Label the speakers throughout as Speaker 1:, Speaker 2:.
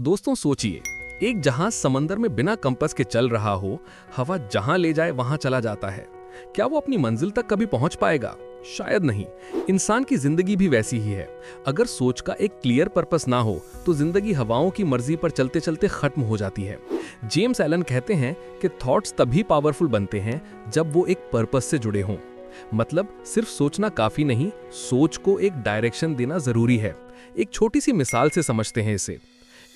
Speaker 1: दोस्तों सोचिए, एक जहाज़ समंदर में बिना कंपस के चल रहा हो, हवा जहाँ ले जाए वहाँ चला जाता है। क्या वो अपनी मंजिल तक कभी पहुँच पाएगा? शायद नहीं। इंसान की ज़िंदगी भी वैसी ही है। अगर सोच का एक क्लियर पर्पस ना हो तो ज़िंदगी हवाओं की मर्ज़ी पर चलते चलते खत्म हो जाती है। जेम्स एलन कहते हैं कि थॉट्स तभी पावरफुल बनते हैं जब वो एक पर्पस से जुड़े हों। मतलब सिर्फ़ सोचना काफ़ी नहीं, सोच को एक डायरेक्शन देना ज़रूरी है। एक छोटी सी मिसाल से समझते हैं इसे।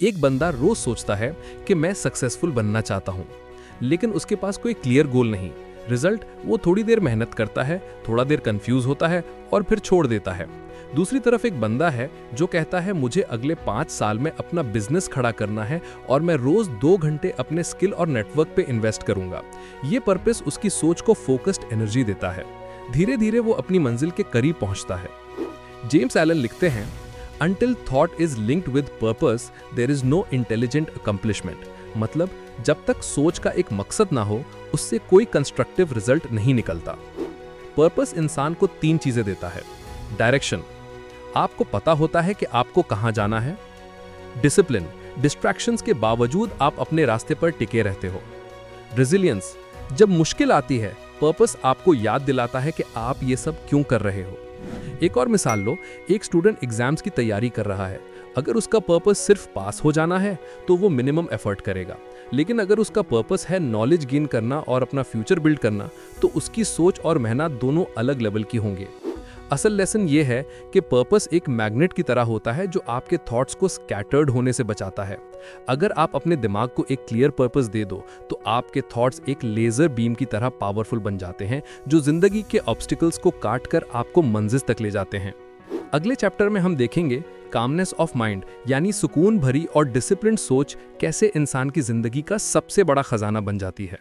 Speaker 1: एक बंदा रोज सोचता है कि मैं सक्सेसफुल बनना चाहता हूँ, लेकिन उसके पास कोई क्लियर गोल नहीं। रिज़ल्ट वो थोड़ी देर मेहनत करता है, थोड़ा देर कंफ्यूज होता है और फिर छोड़ देता है। दूसरी तरफ़ एक बंदा है जो कहता है, मुझे अगले पाँच साल में अपना बिज़नेस खड़ा करना है और मैं रोज दो घंटे अपने स्किल और नेटवर्क पे इन्वेस्ट करूँगा। ये पर्पस उसकी सोच को फोकस्ड एनर्जी देता है। धीरे धीरे वो अपनी मंजिल के करीब पहुँचता है। जेम्स एलन लिखते हैं Until thought is linked with purpose there is no intelligent accomplishment मतलब जब तक सोच का एक मकसद ना हो, उससे कोई कंस्ट्रक्टिव रिज़ल्ट नहीं निकलता। पर्पस इंसान को तीन चीज़ें देता है। डायरेक्शन आपको पता होता है कि आपको कहाँ जाना है। डिसिप्लिन डिस्ट्रैक्शंस के बावजूद आप अपने रास्ते पर टिके रहते हो। रेजिलियंस जब मुश्किल आती है पर्पस आपको याद दिलाता है कि आप ये सब क्यों कर रहे हो। एक और मिसाल लो, एक स्टूडेंट एग्ज़ाम्स की तैयारी कर रहा है। अगर उसका पर्पस सिर्फ़ पास हो जाना है तो वो मिनिमम एफर्ट करेगा। लेकिन अगर उसका पर्पस है नॉलेज गेन करना और अपना फ्यूचर बिल्ड करना तो उसकी सोच और मेहनत दोनों अलग लेवल की होंगे। असल लेसन ये है कि पर्पस एक मैग्नेट की तरह होता है जो आपके थॉट्स को स्कैटर्ड होने से बचाता है। अगर आप अपने दिमाग को एक क्लियर पर्पस दे दो तो आपके थॉट्स एक लेजर बीम की तरह पावरफुल बन जाते हैं, जो ज़िंदगी के ऑब्स्टिकल्स को काट कर आपको मंजिल तक ले जाते हैं। अगले चैप्टर में हम देखेंगे कामनेस ऑफ़ माइंड यानी सुकून भरी और डिसिप्लिन सोच कैसे इंसान की ज़िंदगी का सबसे बड़ा खजाना बन जाती है।